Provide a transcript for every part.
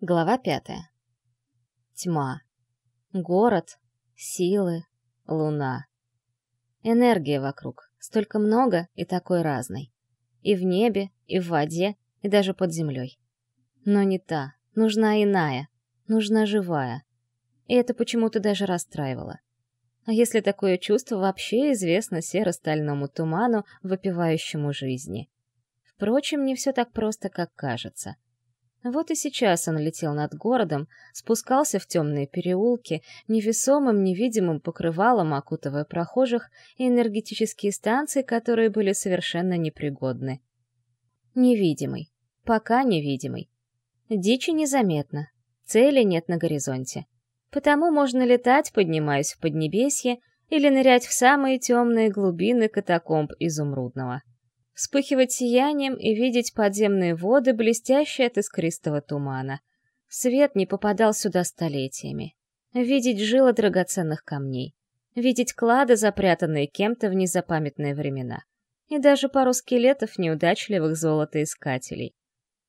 Глава пятая. Тьма. Город. Силы. Луна. Энергия вокруг. Столько много и такой разной. И в небе, и в воде, и даже под землей. Но не та. Нужна иная. Нужна живая. И это почему-то даже расстраивало. А если такое чувство вообще известно серо-стальному туману, выпивающему жизни? Впрочем, не все так просто, как кажется — вот и сейчас он летел над городом, спускался в темные переулки, невесомым невидимым покрывалом окутывая прохожих и энергетические станции, которые были совершенно непригодны. Невидимый. Пока невидимый. Дичи незаметно. Цели нет на горизонте. Потому можно летать, поднимаясь в Поднебесье, или нырять в самые темные глубины катакомб Изумрудного вспыхивать сиянием и видеть подземные воды, блестящие от искристого тумана. Свет не попадал сюда столетиями. Видеть жилы драгоценных камней. Видеть клады, запрятанные кем-то в незапамятные времена. И даже пару скелетов неудачливых золотоискателей.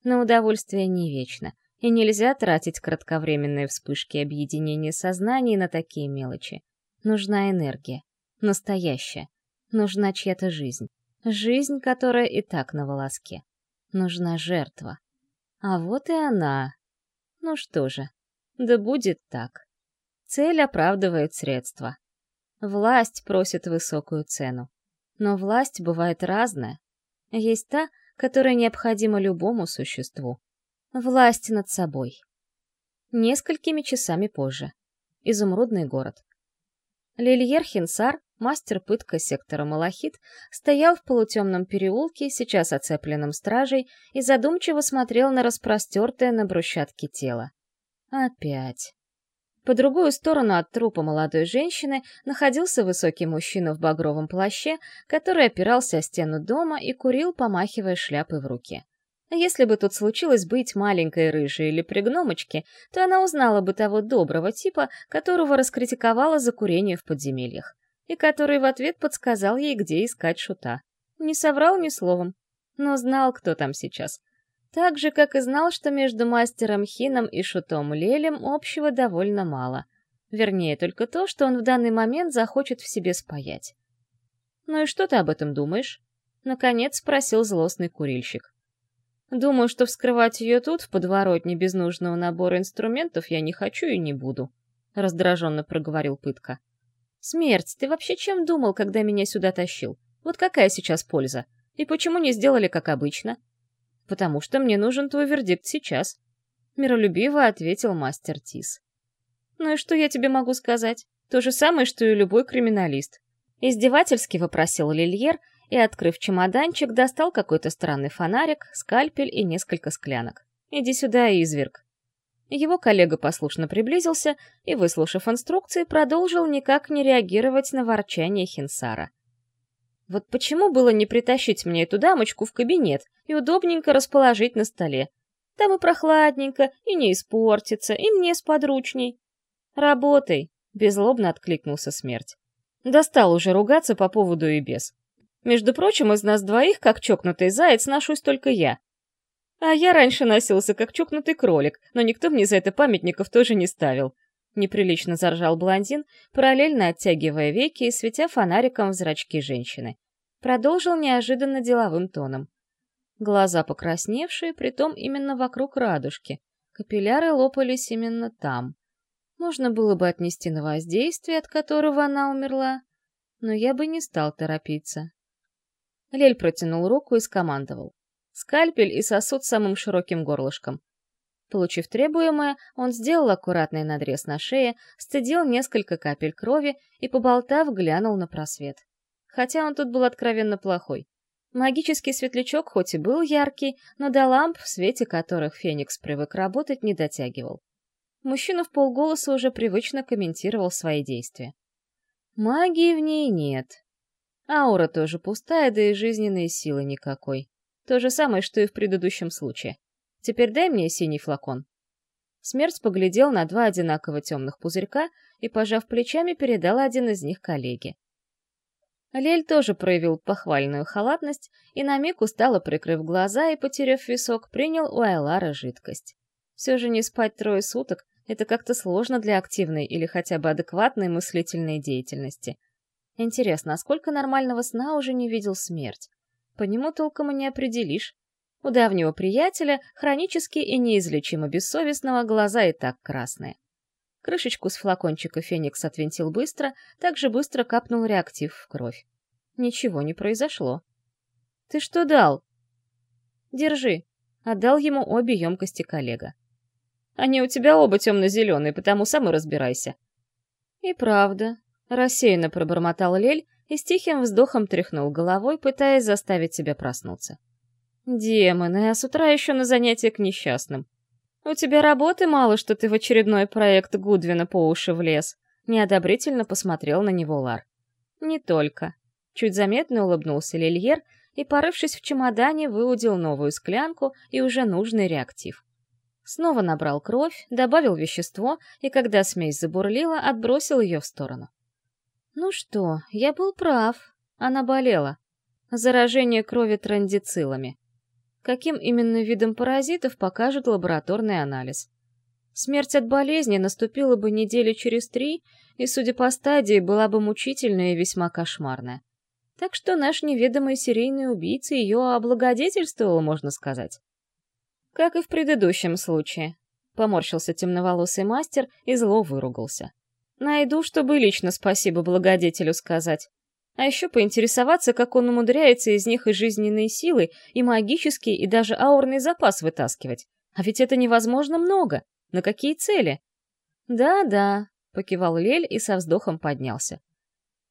Но удовольствие не вечно, и нельзя тратить кратковременные вспышки объединения сознаний на такие мелочи. Нужна энергия. Настоящая. Нужна чья-то жизнь. Жизнь, которая и так на волоске. Нужна жертва. А вот и она. Ну что же, да будет так. Цель оправдывает средства. Власть просит высокую цену. Но власть бывает разная. Есть та, которая необходима любому существу. Власть над собой. Несколькими часами позже. Изумрудный город. Лильер Хинсар мастер пытка сектора Малахит, стоял в полутемном переулке, сейчас оцепленном стражей, и задумчиво смотрел на распростертое на брусчатке тело. Опять. По другую сторону от трупа молодой женщины находился высокий мужчина в багровом плаще, который опирался о стену дома и курил, помахивая шляпой в руке. Если бы тут случилось быть маленькой рыжей или при гномочке, то она узнала бы того доброго типа, которого раскритиковала за курение в подземельях и который в ответ подсказал ей, где искать шута. Не соврал ни словом, но знал, кто там сейчас. Так же, как и знал, что между мастером Хином и шутом Лелем общего довольно мало. Вернее, только то, что он в данный момент захочет в себе спаять. «Ну и что ты об этом думаешь?» Наконец спросил злостный курильщик. «Думаю, что вскрывать ее тут, в подворотне, без нужного набора инструментов, я не хочу и не буду», — раздраженно проговорил пытка. «Смерть, ты вообще чем думал, когда меня сюда тащил? Вот какая сейчас польза? И почему не сделали как обычно?» «Потому что мне нужен твой вердикт сейчас», — миролюбиво ответил мастер Тис. «Ну и что я тебе могу сказать? То же самое, что и любой криминалист». Издевательски вопросил Лильер и, открыв чемоданчик, достал какой-то странный фонарик, скальпель и несколько склянок. «Иди сюда, изверг», его коллега послушно приблизился и, выслушав инструкции, продолжил никак не реагировать на ворчание Хинсара. Вот почему было не притащить мне эту дамочку в кабинет и удобненько расположить на столе? Там и прохладненько, и не испортится, и мне сподручней. «Работай!» — беззлобно откликнулся смерть. Достал уже ругаться по поводу и без. Между прочим, из нас двоих, как чокнутый заяц, ношусь только я. А я раньше носился, как чокнутый кролик, но никто мне за это памятников тоже не ставил. Неприлично заржал блондин, параллельно оттягивая веки и светя фонариком в зрачки женщины. Продолжил неожиданно деловым тоном. Глаза покрасневшие, притом именно вокруг радужки. Капилляры лопались именно там. Можно было бы отнести на воздействие, от которого она умерла, но я бы не стал торопиться. Лель протянул руку и скомандовал скальпель и сосуд с самым широким горлышком. Получив требуемое, он сделал аккуратный надрез на шее, стыдил несколько капель крови и, поболтав, глянул на просвет. Хотя он тут был откровенно плохой. Магический светлячок хоть и был яркий, но до ламп, в свете которых Феникс привык работать, не дотягивал. Мужчина в полголоса уже привычно комментировал свои действия. Магии в ней нет. Аура тоже пустая, да и жизненной силы никакой. То же самое, что и в предыдущем случае. Теперь дай мне синий флакон. Смерть поглядел на два одинаково темных пузырька и, пожав плечами, передал один из них коллеге. Лель тоже проявил похвальную халатность и на миг устало прикрыв глаза и, потеряв висок, принял у Айлара жидкость. Все же не спать трое суток — это как-то сложно для активной или хотя бы адекватной мыслительной деятельности. Интересно, а сколько нормального сна уже не видел смерть? По нему толком и не определишь. У давнего приятеля, хронически и неизлечимо бессовестного, глаза и так красные. Крышечку с флакончика Феникс отвинтил быстро, так же быстро капнул реактив в кровь. Ничего не произошло. «Ты что дал?» «Держи», — отдал ему обе емкости коллега. «Они у тебя оба темно-зеленые, потому сам и разбирайся». «И правда», — рассеянно пробормотал Лель и с тихим вздохом тряхнул головой, пытаясь заставить себя проснуться. «Демоны, а с утра еще на занятия к несчастным. У тебя работы мало, что ты в очередной проект Гудвина по уши влез», — неодобрительно посмотрел на него Лар. «Не только». Чуть заметно улыбнулся Лильер и, порывшись в чемодане, выудил новую склянку и уже нужный реактив. Снова набрал кровь, добавил вещество и, когда смесь забурлила, отбросил ее в сторону. Ну что, я был прав. Она болела. Заражение крови трандицилами. Каким именно видом паразитов покажет лабораторный анализ. Смерть от болезни наступила бы недели через три, и, судя по стадии, была бы мучительная и весьма кошмарная. Так что наш неведомый серийный убийца ее облагодетельствовал, можно сказать. Как и в предыдущем случае. Поморщился темноволосый мастер и зло выругался. Найду, чтобы лично спасибо благодетелю сказать. А еще поинтересоваться, как он умудряется из них и жизненные силы, и магический, и даже аурный запас вытаскивать. А ведь это невозможно много. На какие цели? Да-да, покивал Лель и со вздохом поднялся.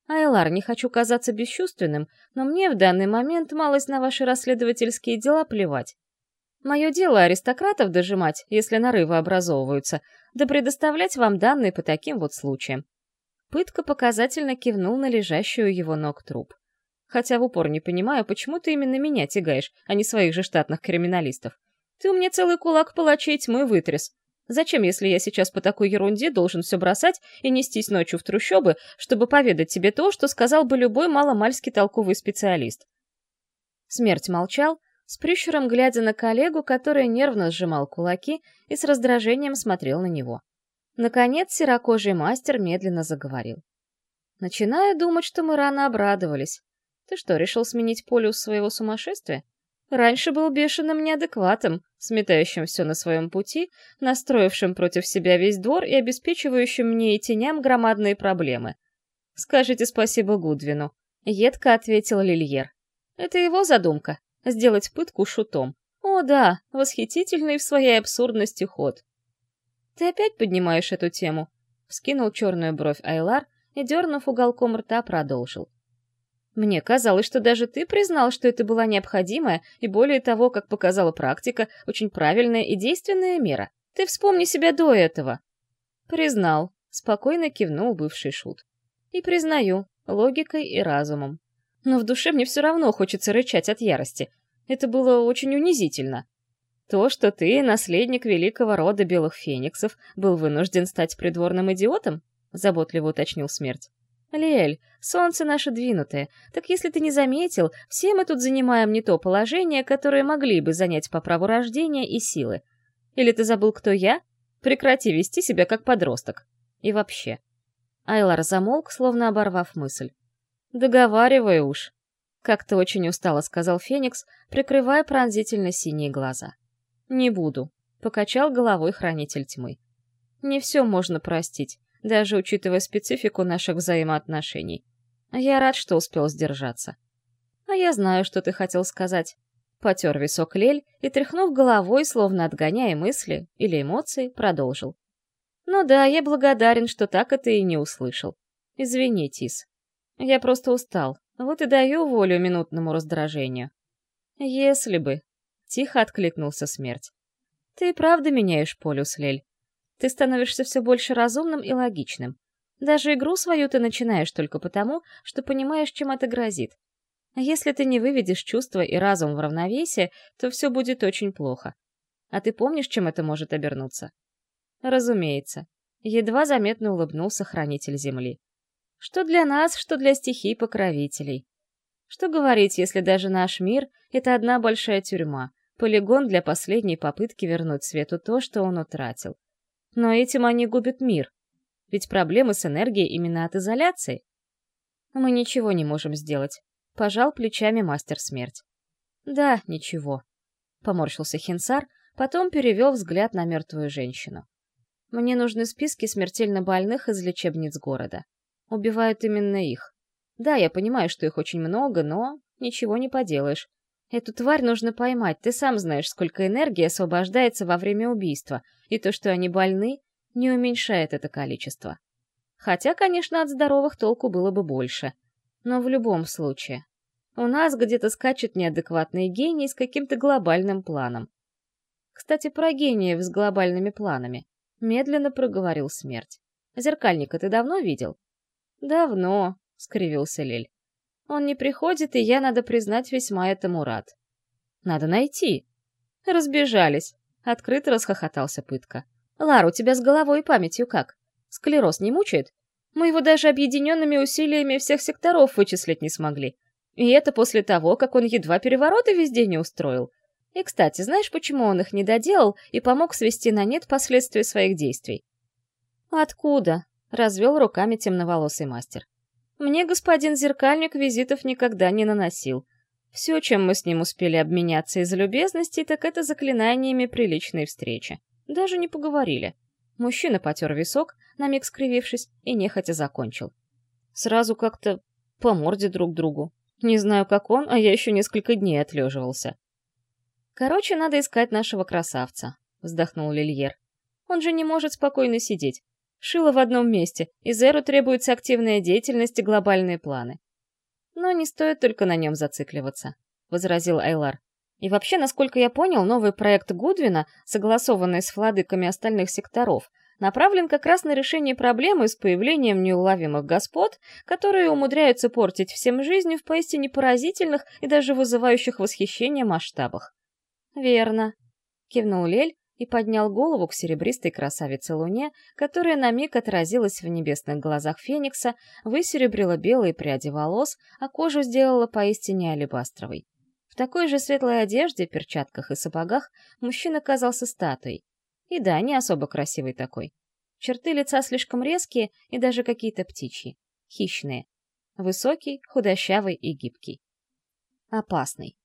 Айлар, не хочу казаться бесчувственным, но мне в данный момент малость на ваши расследовательские дела плевать. Мое дело аристократов дожимать, если нарывы образовываются, да предоставлять вам данные по таким вот случаям. Пытка показательно кивнул на лежащую его ног труп. Хотя в упор не понимаю, почему ты именно меня тягаешь, а не своих же штатных криминалистов. Ты у меня целый кулак палачей тьмы вытряс, Зачем, если я сейчас по такой ерунде должен все бросать и нестись ночью в трущобы, чтобы поведать тебе то, что сказал бы любой маломальски толковый специалист? Смерть молчал, с прищуром глядя на коллегу, который нервно сжимал кулаки и с раздражением смотрел на него. Наконец серокожий мастер медленно заговорил. «Начинаю думать, что мы рано обрадовались. Ты что, решил сменить полюс своего сумасшествия? Раньше был бешеным неадекватом, сметающим все на своем пути, настроившим против себя весь двор и обеспечивающим мне и теням громадные проблемы. «Скажите спасибо Гудвину», — едко ответил Лильер. «Это его задумка — сделать пытку шутом. О да, восхитительный в своей абсурдности ход». «Ты опять поднимаешь эту тему?» — вскинул черную бровь Айлар и, дернув уголком рта, продолжил. Мне казалось, что даже ты признал, что это была необходимая и, более того, как показала практика, очень правильная и действенная мера. Ты вспомни себя до этого. Признал, спокойно кивнул бывший шут. И признаю, логикой и разумом. Но в душе мне все равно хочется рычать от ярости. Это было очень унизительно. То, что ты, наследник великого рода белых фениксов, был вынужден стать придворным идиотом, заботливо уточнил смерть. «Лель, солнце наше двинутое. Так если ты не заметил, все мы тут занимаем не то положение, которое могли бы занять по праву рождения и силы. Или ты забыл, кто я? Прекрати вести себя как подросток. И вообще». Айлар замолк, словно оборвав мысль. «Договаривай уж», — как-то очень устало сказал Феникс, прикрывая пронзительно синие глаза. «Не буду», — покачал головой хранитель тьмы. «Не все можно простить даже учитывая специфику наших взаимоотношений. Я рад, что успел сдержаться. А я знаю, что ты хотел сказать. Потер висок Лель и, тряхнув головой, словно отгоняя мысли или эмоции, продолжил. Ну да, я благодарен, что так это и не услышал. Извини, Тис. Я просто устал, вот и даю волю минутному раздражению. Если бы... Тихо откликнулся смерть. Ты правда меняешь полюс, Лель. Ты становишься все больше разумным и логичным. Даже игру свою ты начинаешь только потому, что понимаешь, чем это грозит. Если ты не выведешь чувства и разум в равновесие, то все будет очень плохо. А ты помнишь, чем это может обернуться? Разумеется. Едва заметно улыбнулся хранитель Земли. Что для нас, что для стихий-покровителей. Что говорить, если даже наш мир — это одна большая тюрьма, Полигон для последней попытки вернуть свету то, что он утратил. Но этим они губят мир. Ведь проблемы с энергией именно от изоляции. Мы ничего не можем сделать. Пожал плечами мастер смерть. Да, ничего. Поморщился Хинсар, потом перевел взгляд на мертвую женщину. Мне нужны списки смертельно больных из лечебниц города. Убивают именно их. Да, я понимаю, что их очень много, но ничего не поделаешь. Эту тварь нужно поймать, ты сам знаешь, сколько энергии освобождается во время убийства, и то, что они больны, не уменьшает это количество. Хотя, конечно, от здоровых толку было бы больше. Но в любом случае. У нас где-то скачет неадекватный гений с каким-то глобальным планом. Кстати, про гениев с глобальными планами. Медленно проговорил смерть. Зеркальника ты давно видел? Давно, скривился Лель. Он не приходит, и я, надо признать, весьма этому рад. Надо найти. Разбежались. Открыто расхохотался пытка. Лар, у тебя с головой и памятью как? Склероз не мучает? Мы его даже объединенными усилиями всех секторов вычислить не смогли. И это после того, как он едва перевороты везде не устроил. И, кстати, знаешь, почему он их не доделал и помог свести на нет последствия своих действий? «Откуда?» — развел руками темноволосый мастер. Мне господин Зеркальник визитов никогда не наносил. Все, чем мы с ним успели обменяться из любезностей, так это заклинаниями приличной встречи. Даже не поговорили. Мужчина потер висок, на миг скривившись, и нехотя закончил. Сразу как-то по морде друг другу. Не знаю, как он, а я еще несколько дней отлеживался. «Короче, надо искать нашего красавца», — вздохнул Лильер. «Он же не может спокойно сидеть. Шило в одном месте, и Зеру требуется активная деятельность и глобальные планы. Но не стоит только на нем зацикливаться, — возразил Айлар. И вообще, насколько я понял, новый проект Гудвина, согласованный с владыками остальных секторов, направлен как раз на решение проблемы с появлением неуловимых господ, которые умудряются портить всем жизнь в поистине поразительных и даже вызывающих восхищение масштабах. «Верно», — кивнул Лель, и поднял голову к серебристой красавице Луне, которая на миг отразилась в небесных глазах Феникса, высеребрила белые пряди волос, а кожу сделала поистине алебастровой. В такой же светлой одежде, перчатках и сапогах мужчина казался статуей. И да, не особо красивый такой. Черты лица слишком резкие и даже какие-то птичьи. Хищные. Высокий, худощавый и гибкий. Опасный.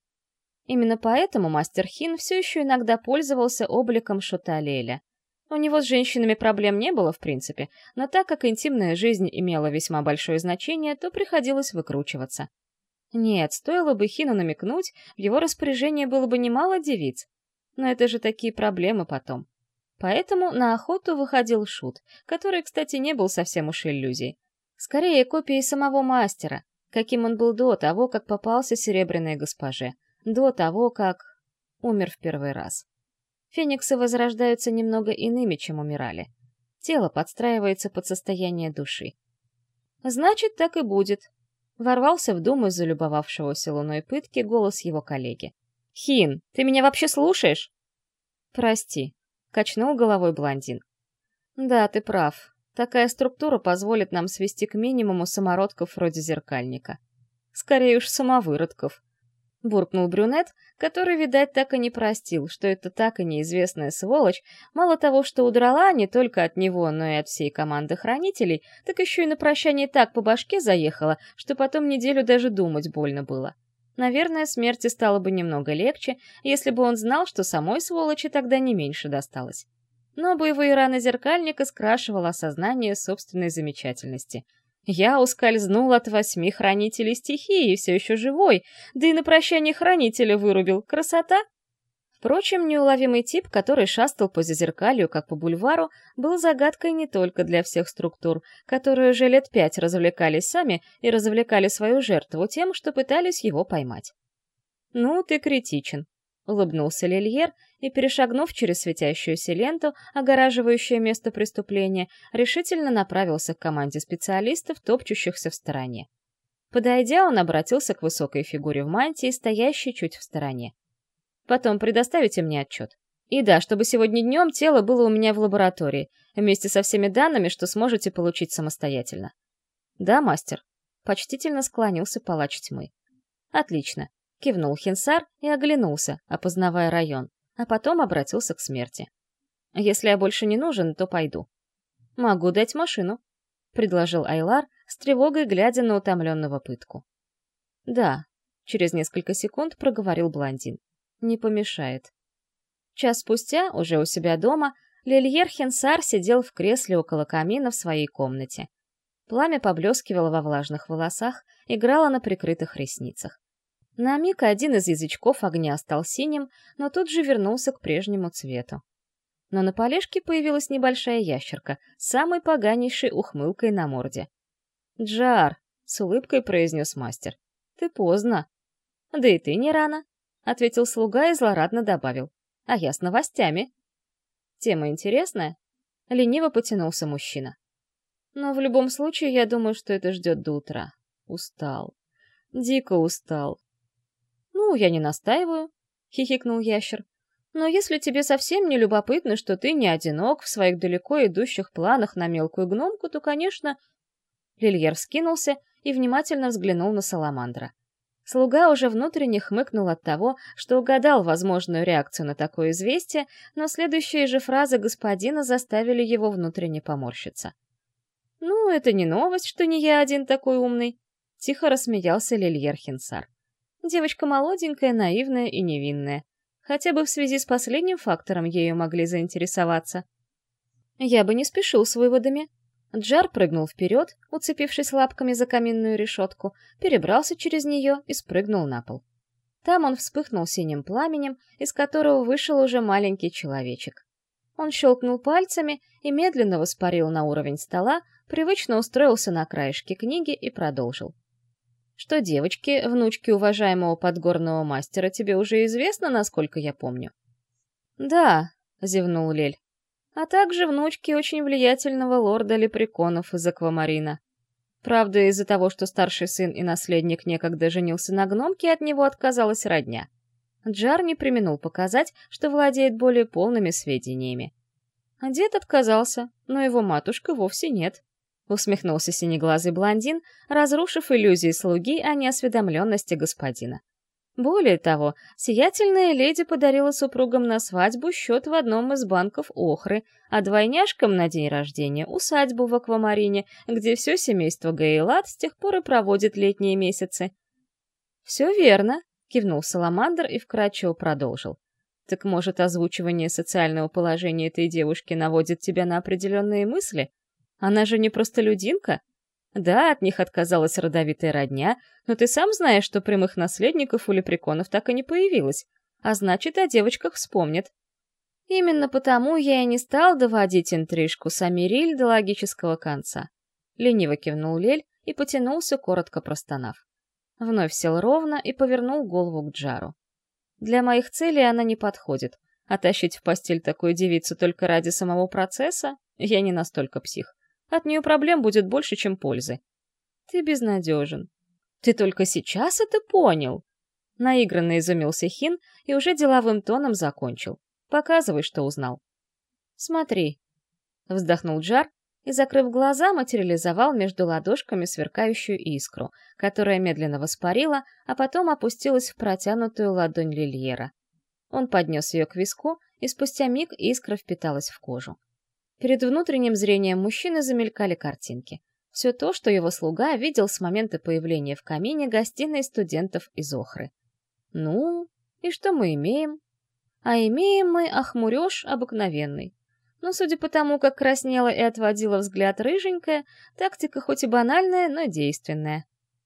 Именно поэтому мастер Хин все еще иногда пользовался обликом шута Леля. У него с женщинами проблем не было, в принципе, но так как интимная жизнь имела весьма большое значение, то приходилось выкручиваться. Нет, стоило бы Хину намекнуть, в его распоряжении было бы немало девиц. Но это же такие проблемы потом. Поэтому на охоту выходил Шут, который, кстати, не был совсем уж иллюзией. Скорее, копией самого мастера, каким он был до того, как попался серебряной госпоже до того, как умер в первый раз. Фениксы возрождаются немного иными, чем умирали. Тело подстраивается под состояние души. Значит, так и будет. Ворвался в думу залюбовавшегося луной пытки голос его коллеги. «Хин, ты меня вообще слушаешь?» «Прости», — качнул головой блондин. «Да, ты прав. Такая структура позволит нам свести к минимуму самородков вроде зеркальника. Скорее уж самовыродков буркнул брюнет, который, видать, так и не простил, что это так и неизвестная сволочь, мало того, что удрала не только от него, но и от всей команды хранителей, так еще и на прощание так по башке заехала, что потом неделю даже думать больно было. Наверное, смерти стало бы немного легче, если бы он знал, что самой сволочи тогда не меньше досталось. Но боевые раны зеркальника скрашивало осознание собственной замечательности — я ускользнул от восьми хранителей стихии, все еще живой, да и на прощание хранителя вырубил. Красота! Впрочем, неуловимый тип, который шастал по зазеркалью, как по бульвару, был загадкой не только для всех структур, которые уже лет пять развлекались сами и развлекали свою жертву тем, что пытались его поймать. «Ну, ты критичен», — улыбнулся Лильер и, перешагнув через светящуюся ленту, огораживающую место преступления, решительно направился к команде специалистов, топчущихся в стороне. Подойдя, он обратился к высокой фигуре в мантии, стоящей чуть в стороне. «Потом предоставите мне отчет. И да, чтобы сегодня днем тело было у меня в лаборатории, вместе со всеми данными, что сможете получить самостоятельно». «Да, мастер», — почтительно склонился палач тьмы. «Отлично. Кивнул Хинсар и оглянулся, опознавая район, а потом обратился к смерти. «Если я больше не нужен, то пойду». «Могу дать машину», — предложил Айлар, с тревогой глядя на утомленного пытку. «Да», — через несколько секунд проговорил блондин. «Не помешает». Час спустя, уже у себя дома, Лильер Хенсар сидел в кресле около камина в своей комнате. Пламя поблескивало во влажных волосах, играло на прикрытых ресницах. На миг один из язычков огня стал синим, но тут же вернулся к прежнему цвету. Но на полежке появилась небольшая ящерка с самой поганейшей ухмылкой на морде. «Джар!» — с улыбкой произнес мастер. «Ты поздно». «Да и ты не рано», — ответил слуга и злорадно добавил. «А я с новостями». «Тема интересная?» — лениво потянулся мужчина. «Но в любом случае, я думаю, что это ждет до утра. Устал. Дико устал. «Ну, я не настаиваю», — хихикнул ящер. «Но если тебе совсем не любопытно, что ты не одинок в своих далеко идущих планах на мелкую гномку, то, конечно...» Лильер скинулся и внимательно взглянул на Саламандра. Слуга уже внутренне хмыкнул от того, что угадал возможную реакцию на такое известие, но следующие же фразы господина заставили его внутренне поморщиться. «Ну, это не новость, что не я один такой умный», — тихо рассмеялся Лильер Хинсар. Девочка молоденькая, наивная и невинная. Хотя бы в связи с последним фактором ею могли заинтересоваться. Я бы не спешил с выводами. Джар прыгнул вперед, уцепившись лапками за каминную решетку, перебрался через нее и спрыгнул на пол. Там он вспыхнул синим пламенем, из которого вышел уже маленький человечек. Он щелкнул пальцами и медленно воспарил на уровень стола, привычно устроился на краешке книги и продолжил. Что девочки, внучки уважаемого подгорного мастера, тебе уже известно, насколько я помню? Да, зевнул Лель. А также внучки очень влиятельного лорда Лепреконов из Аквамарина. Правда, из-за того, что старший сын и наследник некогда женился на гномке, от него отказалась родня. Джар не применул показать, что владеет более полными сведениями. Дед отказался, но его матушка вовсе нет. — усмехнулся синеглазый блондин, разрушив иллюзии слуги о неосведомленности господина. Более того, сиятельная леди подарила супругам на свадьбу счет в одном из банков Охры, а двойняшкам на день рождения — усадьбу в Аквамарине, где все семейство Гейлат с тех пор и проводит летние месяцы. «Все верно», — кивнул Саламандр и вкратчиво продолжил. «Так, может, озвучивание социального положения этой девушки наводит тебя на определенные мысли?» Она же не просто людинка. Да, от них отказалась родовитая родня, но ты сам знаешь, что прямых наследников у лепреконов так и не появилось, а значит, о девочках вспомнят. Именно потому я и не стал доводить интрижку Самириль до логического конца. Лениво кивнул Лель и потянулся, коротко простонав. Вновь сел ровно и повернул голову к Джару. Для моих целей она не подходит, а тащить в постель такую девицу только ради самого процесса я не настолько псих. От нее проблем будет больше, чем пользы. Ты безнадежен. Ты только сейчас это понял? Наигранно изумился Хин и уже деловым тоном закончил. Показывай, что узнал. Смотри. Вздохнул Джар и, закрыв глаза, материализовал между ладошками сверкающую искру, которая медленно воспарила, а потом опустилась в протянутую ладонь Лильера. Он поднес ее к виску, и спустя миг искра впиталась в кожу. Перед внутренним зрением мужчины замелькали картинки. Все то, что его слуга видел с момента появления в камине гостиной студентов из Охры. Ну, и что мы имеем? А имеем мы охмурёж обыкновенный. Но судя по тому, как краснела и отводила взгляд рыженькая, тактика хоть и банальная, но действенная.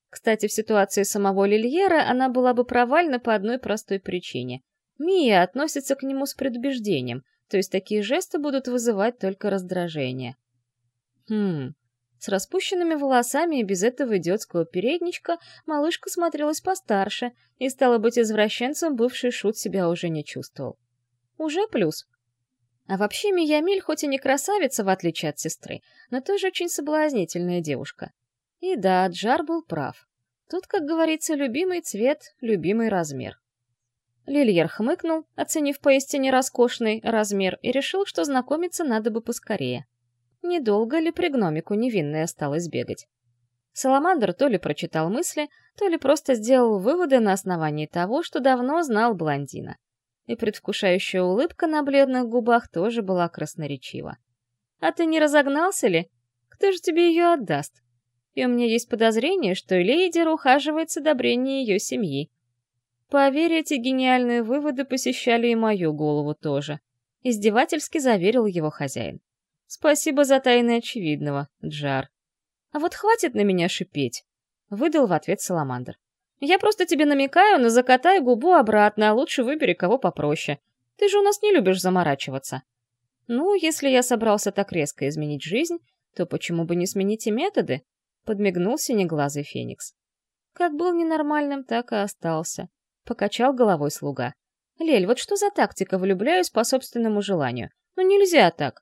Кстати, в ситуации самого Лильера она была бы провальна по одной простой причине. Мия относится к нему с предубеждением — то есть такие жесты будут вызывать только раздражение. Хм, с распущенными волосами и без этого идиотского передничка малышка смотрелась постарше, и, стало быть, извращенцем бывший шут себя уже не чувствовал. Уже плюс. А вообще Миямиль хоть и не красавица, в отличие от сестры, но тоже очень соблазнительная девушка. И да, Джар был прав. Тут, как говорится, любимый цвет, любимый размер. Лильер хмыкнул, оценив поистине роскошный размер, и решил, что знакомиться надо бы поскорее. Недолго ли при гномику невинной осталось бегать? Саламандр то ли прочитал мысли, то ли просто сделал выводы на основании того, что давно знал блондина. И предвкушающая улыбка на бледных губах тоже была красноречива. «А ты не разогнался ли? Кто же тебе ее отдаст? И у меня есть подозрение, что лейдер ухаживает с одобрения ее семьи. Поверь, эти гениальные выводы посещали и мою голову тоже. Издевательски заверил его хозяин. Спасибо за тайны очевидного, Джар. А вот хватит на меня шипеть, выдал в ответ Саламандр. Я просто тебе намекаю, на закатай губу обратно, а лучше выбери кого попроще. Ты же у нас не любишь заморачиваться. Ну, если я собрался так резко изменить жизнь, то почему бы не сменить и методы? Подмигнул синеглазый Феникс. Как был ненормальным, так и остался покачал головой слуга. «Лель, вот что за тактика влюбляюсь по собственному желанию? Ну нельзя так!»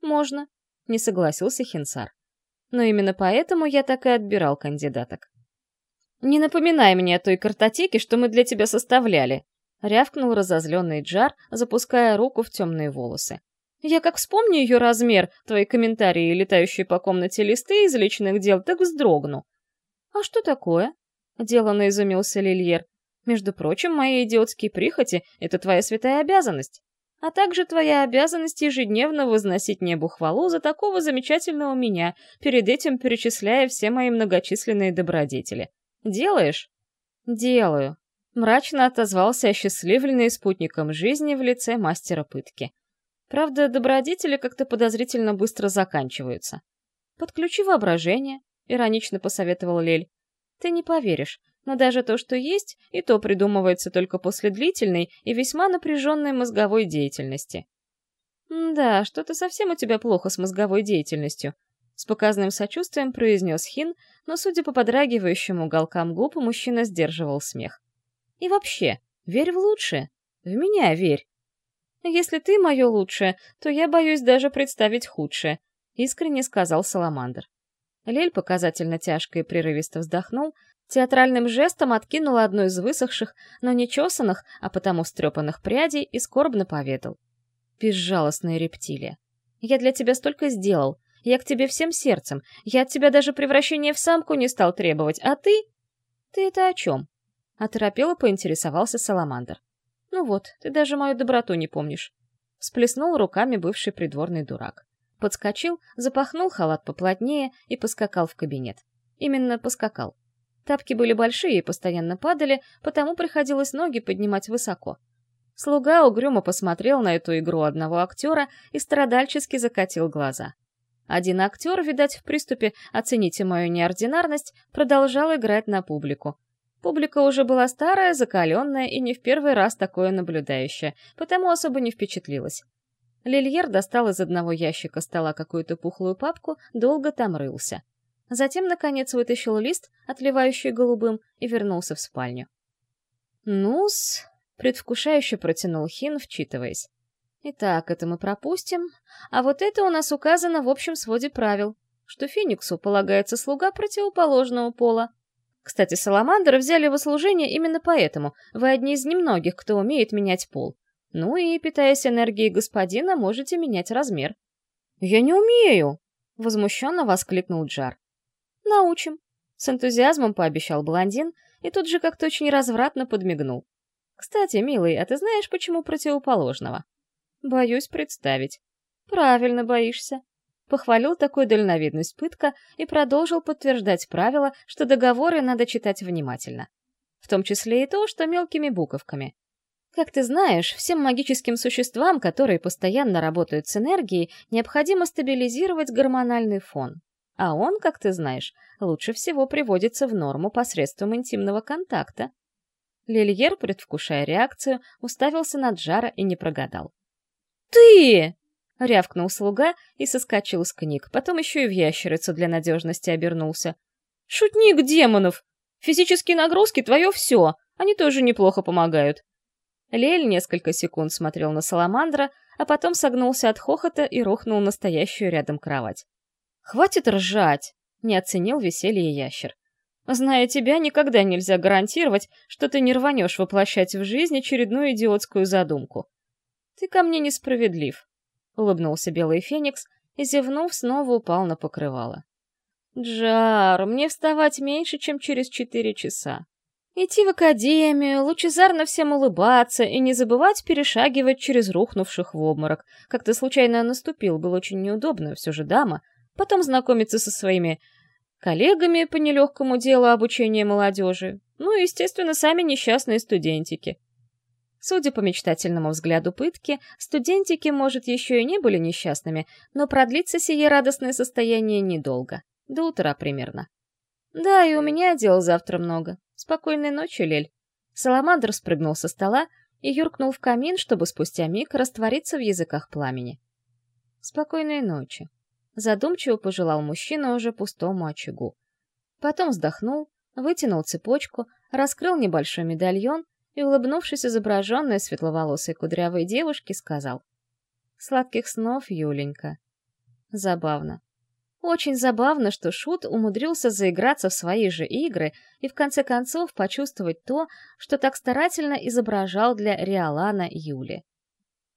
«Можно», — не согласился Хинсар. «Но именно поэтому я так и отбирал кандидаток». «Не напоминай мне о той картотеке, что мы для тебя составляли», — рявкнул разозленный Джар, запуская руку в темные волосы. «Я как вспомню ее размер, твои комментарии, летающие по комнате листы из личных дел, так вздрогну». «А что такое?» — деланно изумился Лильер. Между прочим, мои идиотские прихоти — это твоя святая обязанность. А также твоя обязанность ежедневно возносить небу хвалу за такого замечательного меня, перед этим перечисляя все мои многочисленные добродетели. Делаешь? Делаю. Мрачно отозвался осчастливленный спутником жизни в лице мастера пытки. Правда, добродетели как-то подозрительно быстро заканчиваются. «Подключи воображение», — иронично посоветовал Лель. «Ты не поверишь, но даже то, что есть, и то придумывается только после длительной и весьма напряженной мозговой деятельности. «Да, что-то совсем у тебя плохо с мозговой деятельностью», — с показным сочувствием произнес Хин, но, судя по подрагивающим уголкам губ, мужчина сдерживал смех. «И вообще, верь в лучшее. В меня верь. Если ты мое лучшее, то я боюсь даже представить худшее», — искренне сказал Саламандр. Лель показательно тяжко и прерывисто вздохнул, Театральным жестом откинула одну из высохших, но не чесанных, а потому стрепанных прядей и скорбно поведал. «Безжалостная рептилия. Я для тебя столько сделал. Я к тебе всем сердцем. Я от тебя даже превращения в самку не стал требовать. А ты? Ты это о чем?» Оторопело поинтересовался Саламандр. «Ну вот, ты даже мою доброту не помнишь». Всплеснул руками бывший придворный дурак. Подскочил, запахнул халат поплотнее и поскакал в кабинет. Именно поскакал. Тапки были большие и постоянно падали, потому приходилось ноги поднимать высоко. Слуга угрюмо посмотрел на эту игру одного актера и страдальчески закатил глаза. Один актер, видать, в приступе «оцените мою неординарность», продолжал играть на публику. Публика уже была старая, закаленная и не в первый раз такое наблюдающая, потому особо не впечатлилась. Лильер достал из одного ящика стола какую-то пухлую папку, долго там рылся. Затем, наконец, вытащил лист, отливающий голубым, и вернулся в спальню. «Ну-с», — предвкушающе протянул Хин, вчитываясь. «Итак, это мы пропустим, а вот это у нас указано в общем своде правил, что Фениксу полагается слуга противоположного пола. Кстати, Саламандра взяли в служение именно поэтому, вы одни из немногих, кто умеет менять пол. Ну и, питаясь энергией господина, можете менять размер». «Я не умею!» — возмущенно воскликнул Джар. «Научим», — с энтузиазмом пообещал блондин и тут же как-то очень развратно подмигнул. «Кстати, милый, а ты знаешь, почему противоположного?» «Боюсь представить». «Правильно боишься», — похвалил такую дальновидность пытка и продолжил подтверждать правило, что договоры надо читать внимательно. В том числе и то, что мелкими буковками. Как ты знаешь, всем магическим существам, которые постоянно работают с энергией, необходимо стабилизировать гормональный фон. А он, как ты знаешь, лучше всего приводится в норму посредством интимного контакта. Лильер, предвкушая реакцию, уставился на Джара и не прогадал. «Ты!» — рявкнул слуга и соскочил с книг, потом еще и в ящерицу для надежности обернулся. «Шутник демонов! Физические нагрузки — твое все, они тоже неплохо помогают». Лель несколько секунд смотрел на Саламандра, а потом согнулся от хохота и рухнул на стоящую рядом кровать. «Хватит ржать!» — не оценил веселье ящер. «Зная тебя, никогда нельзя гарантировать, что ты не рванешь воплощать в жизнь очередную идиотскую задумку. Ты ко мне несправедлив», — улыбнулся белый феникс и, зевнув, снова упал на покрывало. Джар, мне вставать меньше, чем через четыре часа. Идти в академию, лучезарно всем улыбаться и не забывать перешагивать через рухнувших в обморок. Как-то случайно наступил, было очень неудобно, все же дама. Потом знакомиться со своими коллегами по нелегкому делу обучения молодежи. Ну и, естественно, сами несчастные студентики. Судя по мечтательному взгляду пытки, студентики, может, еще и не были несчастными, но продлится сие радостное состояние недолго. До утра примерно. Да, и у меня дел завтра много. Спокойной ночи, Лель. Саламандр спрыгнул со стола и юркнул в камин, чтобы спустя миг раствориться в языках пламени. Спокойной ночи. Задумчиво пожелал мужчина уже пустому очагу. Потом вздохнул, вытянул цепочку, раскрыл небольшой медальон и, улыбнувшись изображенной светловолосой кудрявой девушке, сказал «Сладких снов, Юленька». Забавно. Очень забавно, что Шут умудрился заиграться в свои же игры и в конце концов почувствовать то, что так старательно изображал для Риолана Юли.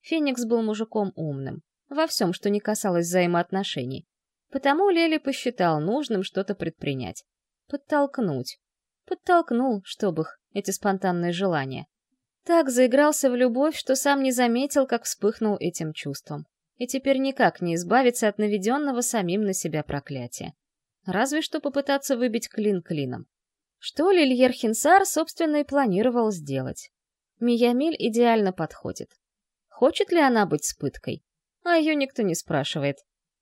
Феникс был мужиком умным, во всем, что не касалось взаимоотношений. Потому Лели посчитал нужным что-то предпринять. Подтолкнуть. Подтолкнул, чтобы их, эти спонтанные желания. Так заигрался в любовь, что сам не заметил, как вспыхнул этим чувством и теперь никак не избавиться от наведенного самим на себя проклятия. Разве что попытаться выбить клин клином. Что Лильер Хинсар, собственно, и планировал сделать. Миямиль идеально подходит. Хочет ли она быть с пыткой? А ее никто не спрашивает.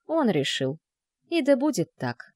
Он решил. И да будет так.